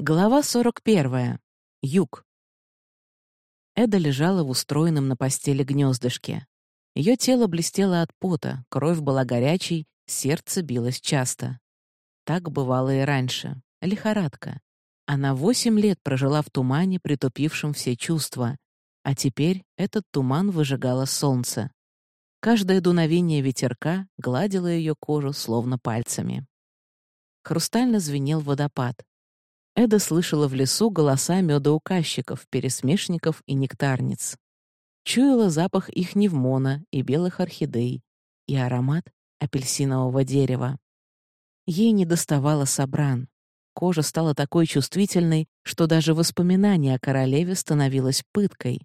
Глава 41. Юг. Эда лежала в устроенном на постели гнездышке. Ее тело блестело от пота, кровь была горячей, сердце билось часто. Так бывало и раньше. Лихорадка. Она восемь лет прожила в тумане, притупившем все чувства, а теперь этот туман выжигало солнце. Каждое дуновение ветерка гладило ее кожу словно пальцами. Хрустально звенел водопад. Эда слышала в лесу голоса медоуказчиков, пересмешников и нектарниц. Чуяла запах их невмона и белых орхидей и аромат апельсинового дерева. Ей не доставало собран. Кожа стала такой чувствительной, что даже воспоминание о королеве становилось пыткой.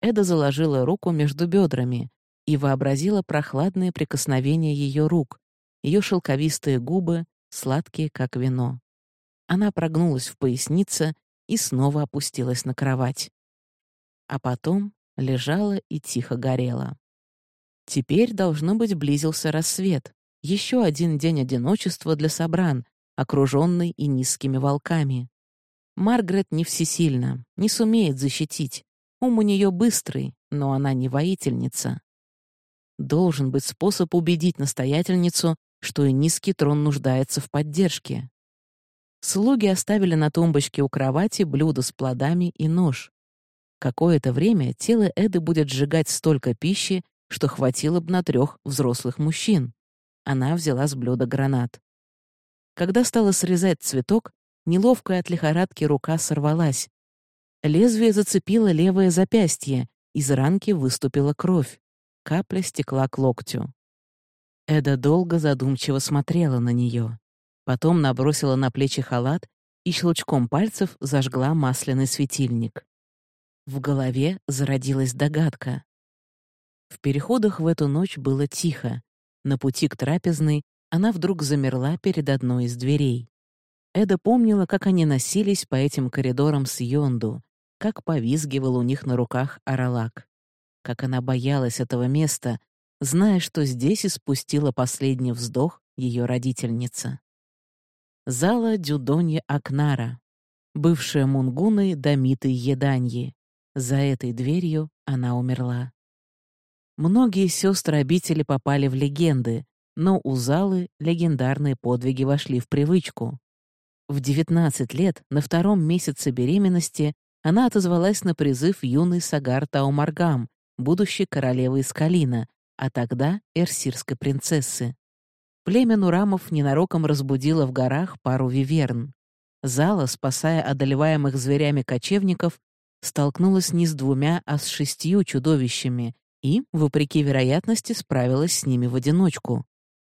Эда заложила руку между бедрами и вообразила прохладные прикосновения ее рук, ее шелковистые губы, сладкие, как вино. Она прогнулась в пояснице и снова опустилась на кровать. А потом лежала и тихо горела. Теперь, должно быть, близился рассвет. Еще один день одиночества для Собран, окруженный и низкими волками. Маргарет не всесильна, не сумеет защитить. Ум у нее быстрый, но она не воительница. Должен быть способ убедить настоятельницу, что и низкий трон нуждается в поддержке. Слуги оставили на тумбочке у кровати блюдо с плодами и нож. Какое-то время тело Эды будет сжигать столько пищи, что хватило бы на трех взрослых мужчин. Она взяла с блюда гранат. Когда стала срезать цветок, неловкая от лихорадки рука сорвалась. Лезвие зацепило левое запястье, из ранки выступила кровь. Капля стекла к локтю. Эда долго задумчиво смотрела на нее. Потом набросила на плечи халат и щелчком пальцев зажгла масляный светильник. В голове зародилась догадка. В переходах в эту ночь было тихо. На пути к трапезной она вдруг замерла перед одной из дверей. Эда помнила, как они носились по этим коридорам с Йонду, как повизгивал у них на руках Аралак, как она боялась этого места, зная, что здесь испустила последний вздох ее родительница. Зала Дюдонья Акнара, бывшая Мунгуной Дамиты Еданьи. За этой дверью она умерла. Многие сестры обители попали в легенды, но у Залы легендарные подвиги вошли в привычку. В 19 лет, на втором месяце беременности, она отозвалась на призыв юной Сагар Таумаргам, будущей королевы Искалина, а тогда эрсирской принцессы. Племя Нурамов ненароком разбудило в горах пару виверн. Зала, спасая одолеваемых зверями кочевников, столкнулась не с двумя, а с шестью чудовищами и, вопреки вероятности, справилась с ними в одиночку.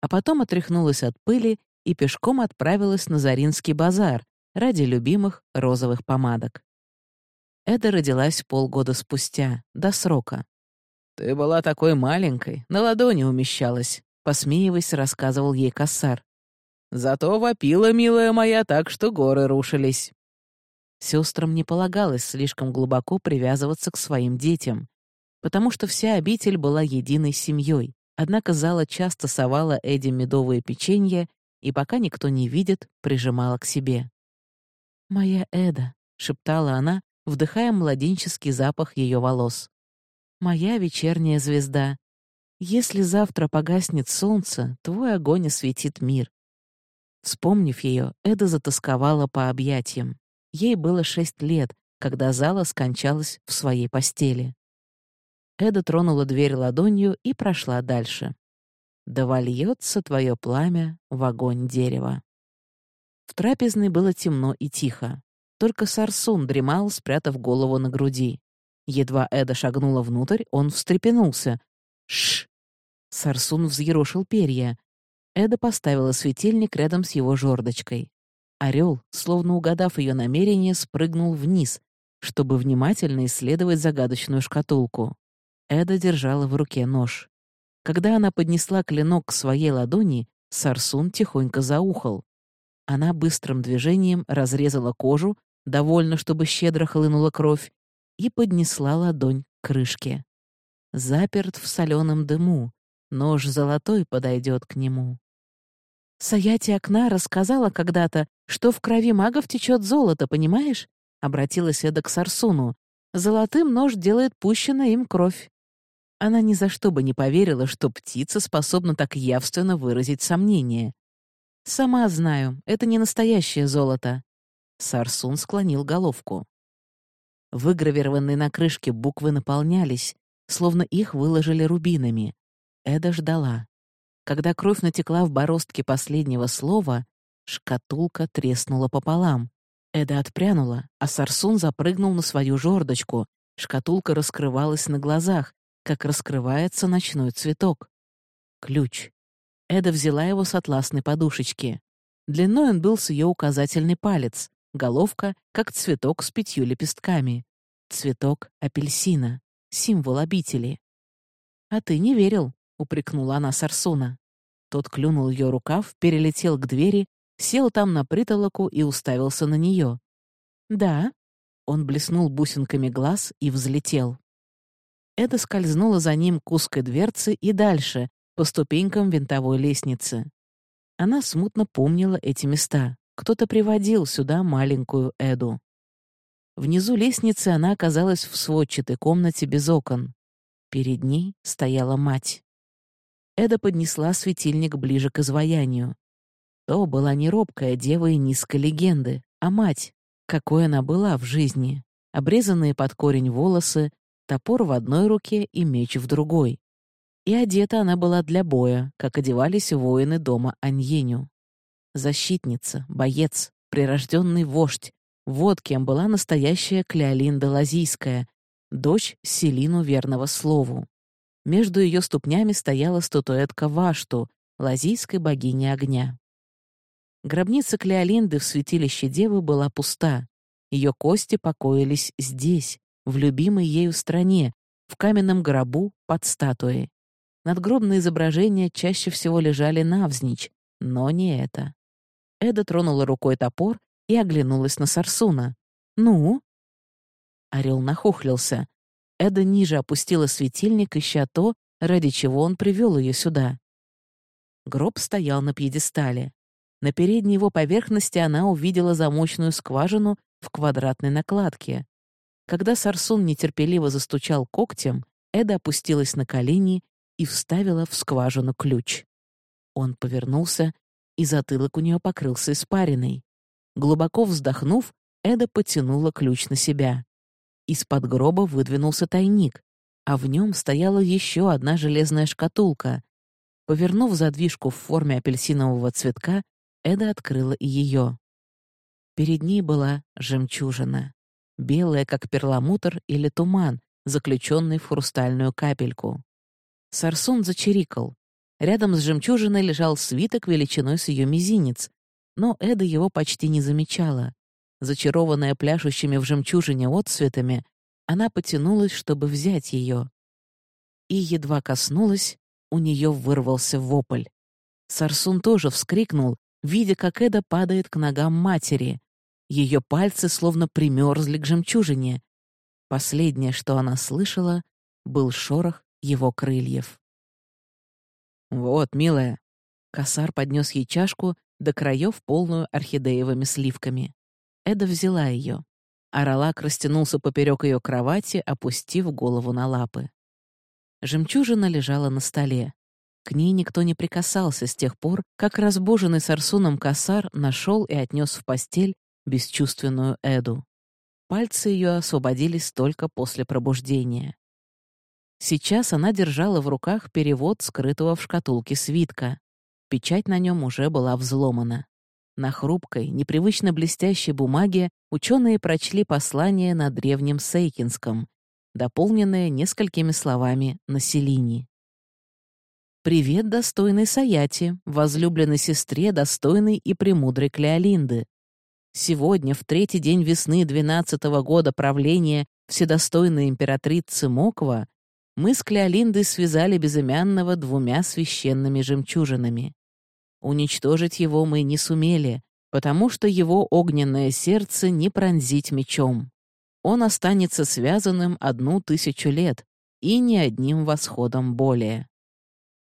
А потом отряхнулась от пыли и пешком отправилась на Заринский базар ради любимых розовых помадок. Эда родилась полгода спустя, до срока. «Ты была такой маленькой, на ладони умещалась», Посмеиваясь, рассказывал ей косар. «Зато вопила, милая моя, так что горы рушились». Сестрам не полагалось слишком глубоко привязываться к своим детям, потому что вся обитель была единой семьей. Однако зала часто совала Эдди медовые печенья и, пока никто не видит, прижимала к себе. «Моя Эда», — шептала она, вдыхая младенческий запах ее волос. «Моя вечерняя звезда, если завтра погаснет солнце, твой огонь осветит мир. Вспомнив ее, Эда затасковала по объятиям. Ей было шесть лет, когда Зала скончалась в своей постели. Эда тронула дверь ладонью и прошла дальше. «Да вольется твое пламя в огонь дерева». В трапезной было темно и тихо. Только Сарсун дремал, спрятав голову на груди. Едва Эда шагнула внутрь, он встрепенулся, Шш! Сарсун взъерошил перья. Эда поставила светильник рядом с его жердочкой. Орел, словно угадав ее намерение, спрыгнул вниз, чтобы внимательно исследовать загадочную шкатулку. Эда держала в руке нож. Когда она поднесла клинок к своей ладони, Сарсун тихонько заухал. Она быстрым движением разрезала кожу, довольно, чтобы щедро хлынула кровь, и поднесла ладонь к крышке заперт в соленом дыму, нож золотой подойдет к нему. Саяти окна рассказала когда-то, что в крови магов течет золото, понимаешь?» — обратилась Эда к Сарсуну. «Золотым нож делает пущенная им кровь». Она ни за что бы не поверила, что птица способна так явственно выразить сомнение. «Сама знаю, это не настоящее золото». Сарсун склонил головку. Выгравированные на крышке буквы наполнялись, словно их выложили рубинами. Эда ждала. Когда кровь натекла в бороздке последнего слова, шкатулка треснула пополам. Эда отпрянула, а Сарсун запрыгнул на свою жердочку. Шкатулка раскрывалась на глазах, как раскрывается ночной цветок. Ключ. Эда взяла его с атласной подушечки. Длиной он был с ее указательный палец, головка — как цветок с пятью лепестками. Цветок апельсина, символ обители. «А ты не верил», — упрекнула она Сарсуна. Тот клюнул ее рукав, перелетел к двери, сел там на притолоку и уставился на нее. «Да». Он блеснул бусинками глаз и взлетел. Это скользнуло за ним к узкой дверце и дальше, по ступенькам винтовой лестницы. Она смутно помнила эти места. Кто-то приводил сюда маленькую Эду. Внизу лестницы она оказалась в сводчатой комнате без окон. Перед ней стояла мать. Эда поднесла светильник ближе к изваянию. То была не робкая дева и низкой легенды, а мать, какой она была в жизни. Обрезанные под корень волосы, топор в одной руке и меч в другой. И одета она была для боя, как одевались воины дома Аньеню. Защитница, боец, прирожденный вождь. Вот кем была настоящая Клеолинда Лазийская, дочь Селину верного слову. Между ее ступнями стояла статуэтка Вашту, лазийской богини огня. Гробница Клеолинды в святилище Девы была пуста. Ее кости покоились здесь, в любимой ею стране, в каменном гробу под статуей. Надгробные изображения чаще всего лежали навзничь, но не это. Эда тронула рукой топор и оглянулась на Сарсуна. «Ну?» Орел нахохлился. Эда ниже опустила светильник, ища то, ради чего он привел ее сюда. Гроб стоял на пьедестале. На передней его поверхности она увидела замочную скважину в квадратной накладке. Когда Сарсун нетерпеливо застучал когтем, Эда опустилась на колени и вставила в скважину ключ. Он повернулся, и затылок у нее покрылся испариной. Глубоко вздохнув, Эда потянула ключ на себя. Из-под гроба выдвинулся тайник, а в нем стояла еще одна железная шкатулка. Повернув задвижку в форме апельсинового цветка, Эда открыла и ее. Перед ней была жемчужина белая, как перламутр или туман, заключенный в хрустальную капельку. Сарсун зачирикал. Рядом с жемчужиной лежал свиток величиной с ее мизинец, но Эда его почти не замечала. Зачарованная пляшущими в жемчужине отцветами, она потянулась, чтобы взять ее. И едва коснулась, у нее вырвался вопль. Сарсун тоже вскрикнул, видя, как Эда падает к ногам матери. Ее пальцы словно примерзли к жемчужине. Последнее, что она слышала, был шорох его крыльев. «Вот, милая». Косар поднес ей чашку до краев, полную орхидеевыми сливками. Эда взяла ее. Аралак растянулся поперек ее кровати, опустив голову на лапы. Жемчужина лежала на столе. К ней никто не прикасался с тех пор, как разбуженный Сарсуном косар нашел и отнес в постель бесчувственную Эду. Пальцы ее освободились только после пробуждения. Сейчас она держала в руках перевод скрытого в шкатулке свитка. Печать на нем уже была взломана. На хрупкой, непривычно блестящей бумаге ученые прочли послание на древнем сейкинском, дополненное несколькими словами на селине. «Привет, достойной Саяти, возлюбленной сестре, достойной и премудрой Клеолинды. Сегодня, в третий день весны двенадцатого года правления вседостойной императрицы Моква, мы с Клеолиндой связали безымянного двумя священными жемчужинами. Уничтожить его мы не сумели, потому что его огненное сердце не пронзить мечом. Он останется связанным одну тысячу лет и ни одним восходом более.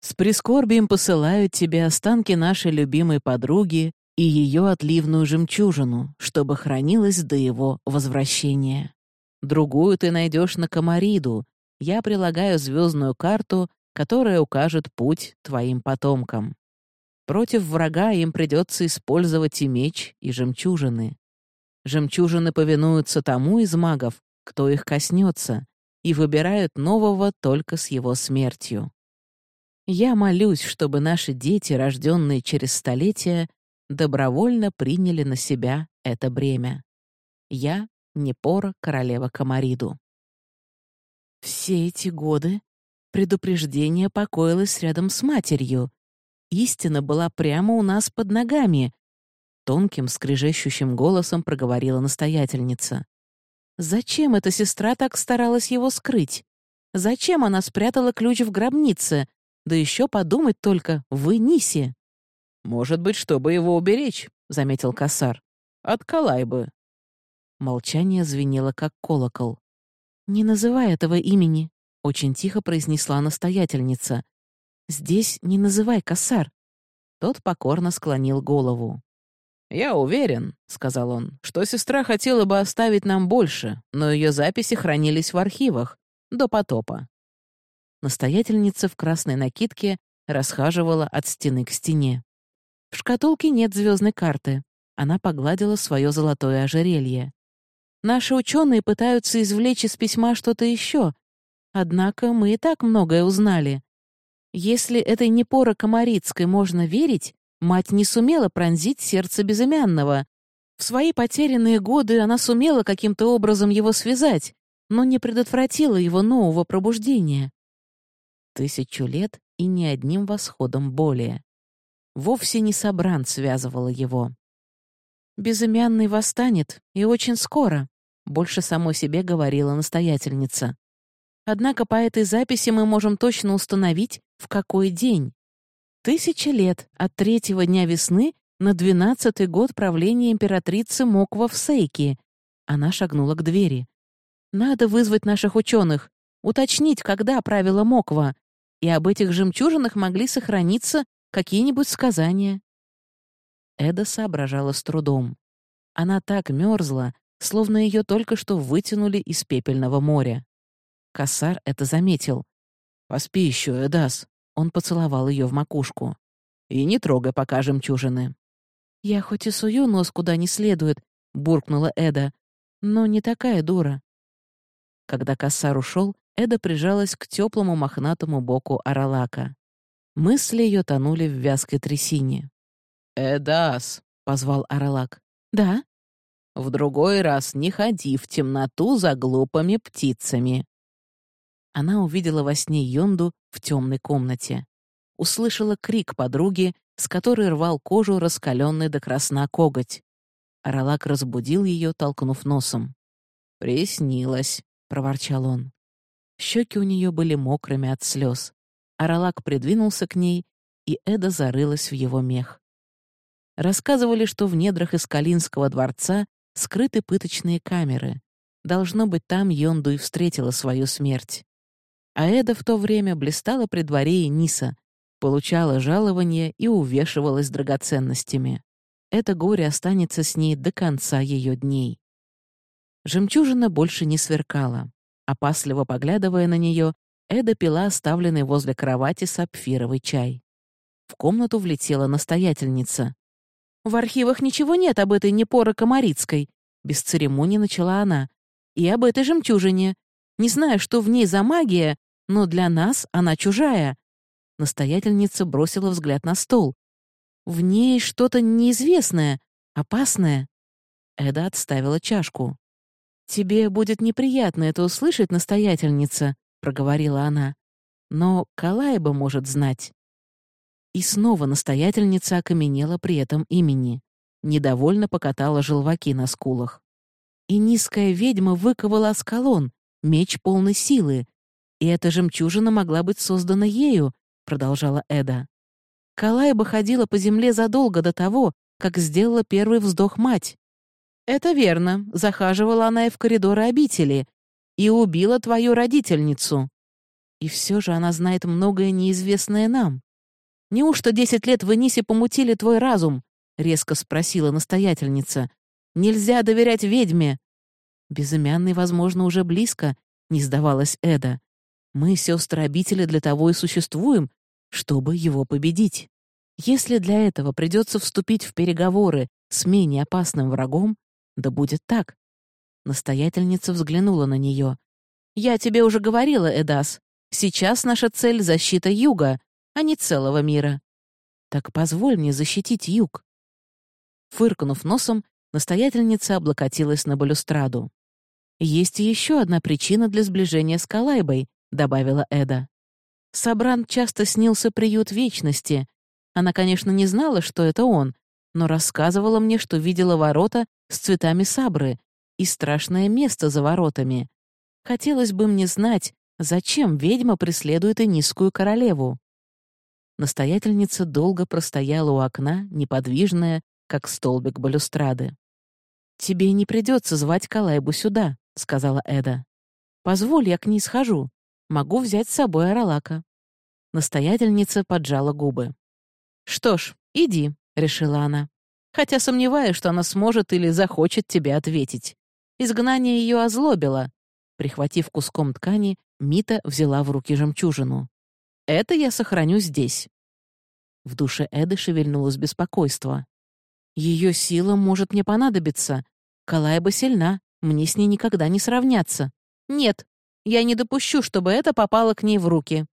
С прискорбием посылают тебе останки нашей любимой подруги и ее отливную жемчужину, чтобы хранилась до его возвращения. Другую ты найдешь на Комариду. Я прилагаю звездную карту, которая укажет путь твоим потомкам. Против врага им придется использовать и меч, и жемчужины. Жемчужины повинуются тому из магов, кто их коснется, и выбирают нового только с его смертью. Я молюсь, чтобы наши дети, рожденные через столетия, добровольно приняли на себя это бремя. Я — Непора, королева Камариду. Все эти годы предупреждение покоилось рядом с матерью. Истина была прямо у нас под ногами. Тонким, скрежещущим голосом проговорила настоятельница. Зачем эта сестра так старалась его скрыть? Зачем она спрятала ключ в гробнице? Да еще подумать только, вы Ниси. «Может быть, чтобы его уберечь», — заметил Касар. «От Калайбы». Молчание звенело, как колокол. «Не называй этого имени», — очень тихо произнесла настоятельница. «Здесь не называй Касар». Тот покорно склонил голову. «Я уверен», — сказал он, — «что сестра хотела бы оставить нам больше, но ее записи хранились в архивах до потопа». Настоятельница в красной накидке расхаживала от стены к стене. В шкатулке нет звездной карты. Она погладила свое золотое ожерелье. Наши ученые пытаются извлечь из письма что-то еще. Однако мы и так многое узнали. Если этой непора Комарицкой можно верить, мать не сумела пронзить сердце безымянного. В свои потерянные годы она сумела каким-то образом его связать, но не предотвратила его нового пробуждения. Тысячу лет и ни одним восходом более. Вовсе не Собран связывала его. «Безымянный восстанет, и очень скоро», — больше самой себе говорила настоятельница. «Однако по этой записи мы можем точно установить, в какой день. Тысяча лет от третьего дня весны на двенадцатый год правления императрицы Моква в Сейке». Она шагнула к двери. «Надо вызвать наших ученых, уточнить, когда правила Моква, и об этих жемчужинах могли сохраниться Какие-нибудь сказания?» Эда соображала с трудом. Она так мерзла, словно ее только что вытянули из пепельного моря. Кассар это заметил. «Поспи еще, Эдас!» Он поцеловал ее в макушку. «И не трогай пока жемчужины». «Я хоть и сую нос куда не следует», — буркнула Эда, «но не такая дура». Когда Кассар ушел, Эда прижалась к теплому мохнатому боку Аралака. Мысли ее тонули в вязкой трясине. «Эдас!» — позвал Аралак. «Да?» «В другой раз не ходи в темноту за глупыми птицами». Она увидела во сне Йонду в темной комнате. Услышала крик подруги, с которой рвал кожу раскаленный до красна коготь. Аралак разбудил ее, толкнув носом. «Приснилось», — проворчал он. Щеки у нее были мокрыми от слез. Аралак придвинулся к ней, и Эда зарылась в его мех. Рассказывали, что в недрах Искалинского дворца скрыты пыточные камеры. Должно быть, там Йонду и встретила свою смерть. А Эда в то время блистала при дворе Ниса, получала жалование и увешивалась драгоценностями. Это горе останется с ней до конца ее дней. Жемчужина больше не сверкала. Опасливо поглядывая на нее, Эда пила оставленный возле кровати сапфировый чай. В комнату влетела настоятельница. «В архивах ничего нет об этой Непоро Комарицкой», — без церемонии начала она. «И об этой жемчужине. Не знаю, что в ней за магия, но для нас она чужая». Настоятельница бросила взгляд на стол. «В ней что-то неизвестное, опасное». Эда отставила чашку. «Тебе будет неприятно это услышать, настоятельница», проговорила она. «Но Калайба может знать». И снова настоятельница окаменела при этом имени. Недовольно покатала желваки на скулах. И низкая ведьма выковала скалон, меч полной силы. И эта жемчужина могла быть создана ею, продолжала Эда. Калайба ходила по земле задолго до того, как сделала первый вздох мать. «Это верно. Захаживала она и в коридоры обители и убила твою родительницу». И все же она знает многое неизвестное нам. «Неужто десять лет в Энисе помутили твой разум?» — резко спросила настоятельница. «Нельзя доверять ведьме!» «Безымянный, возможно, уже близко», — не сдавалась Эда. «Мы, сестры-обители, для того и существуем, чтобы его победить. Если для этого придется вступить в переговоры с менее опасным врагом, да будет так». Настоятельница взглянула на нее. «Я тебе уже говорила, Эдас, сейчас наша цель — защита Юга, а не целого мира. Так позволь мне защитить юг». Фыркнув носом, настоятельница облокотилась на балюстраду. «Есть еще одна причина для сближения с Калайбой», — добавила Эда. Сабран часто снился приют вечности. Она, конечно, не знала, что это он, но рассказывала мне, что видела ворота с цветами сабры и страшное место за воротами. Хотелось бы мне знать, зачем ведьма преследует и низкую королеву. Настоятельница долго простояла у окна, неподвижная, как столбик балюстрады. «Тебе не придется звать Калайбу сюда», — сказала Эда. «Позволь, я к ней схожу. Могу взять с собой Аралака». Настоятельница поджала губы. «Что ж, иди», — решила она. «Хотя сомневаюсь, что она сможет или захочет тебе ответить. Изгнание ее озлобило». Прихватив куском ткани, Мита взяла в руки жемчужину. Это я сохраню здесь». В душе Эды шевельнулось беспокойство. «Ее сила может мне понадобиться. Калайба сильна, мне с ней никогда не сравняться. Нет, я не допущу, чтобы это попало к ней в руки».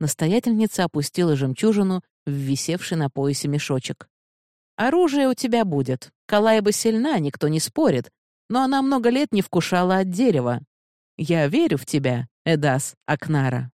Настоятельница опустила жемчужину в висевший на поясе мешочек. «Оружие у тебя будет. Калайба сильна, никто не спорит, но она много лет не вкушала от дерева. Я верю в тебя, Эдас Акнара».